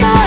か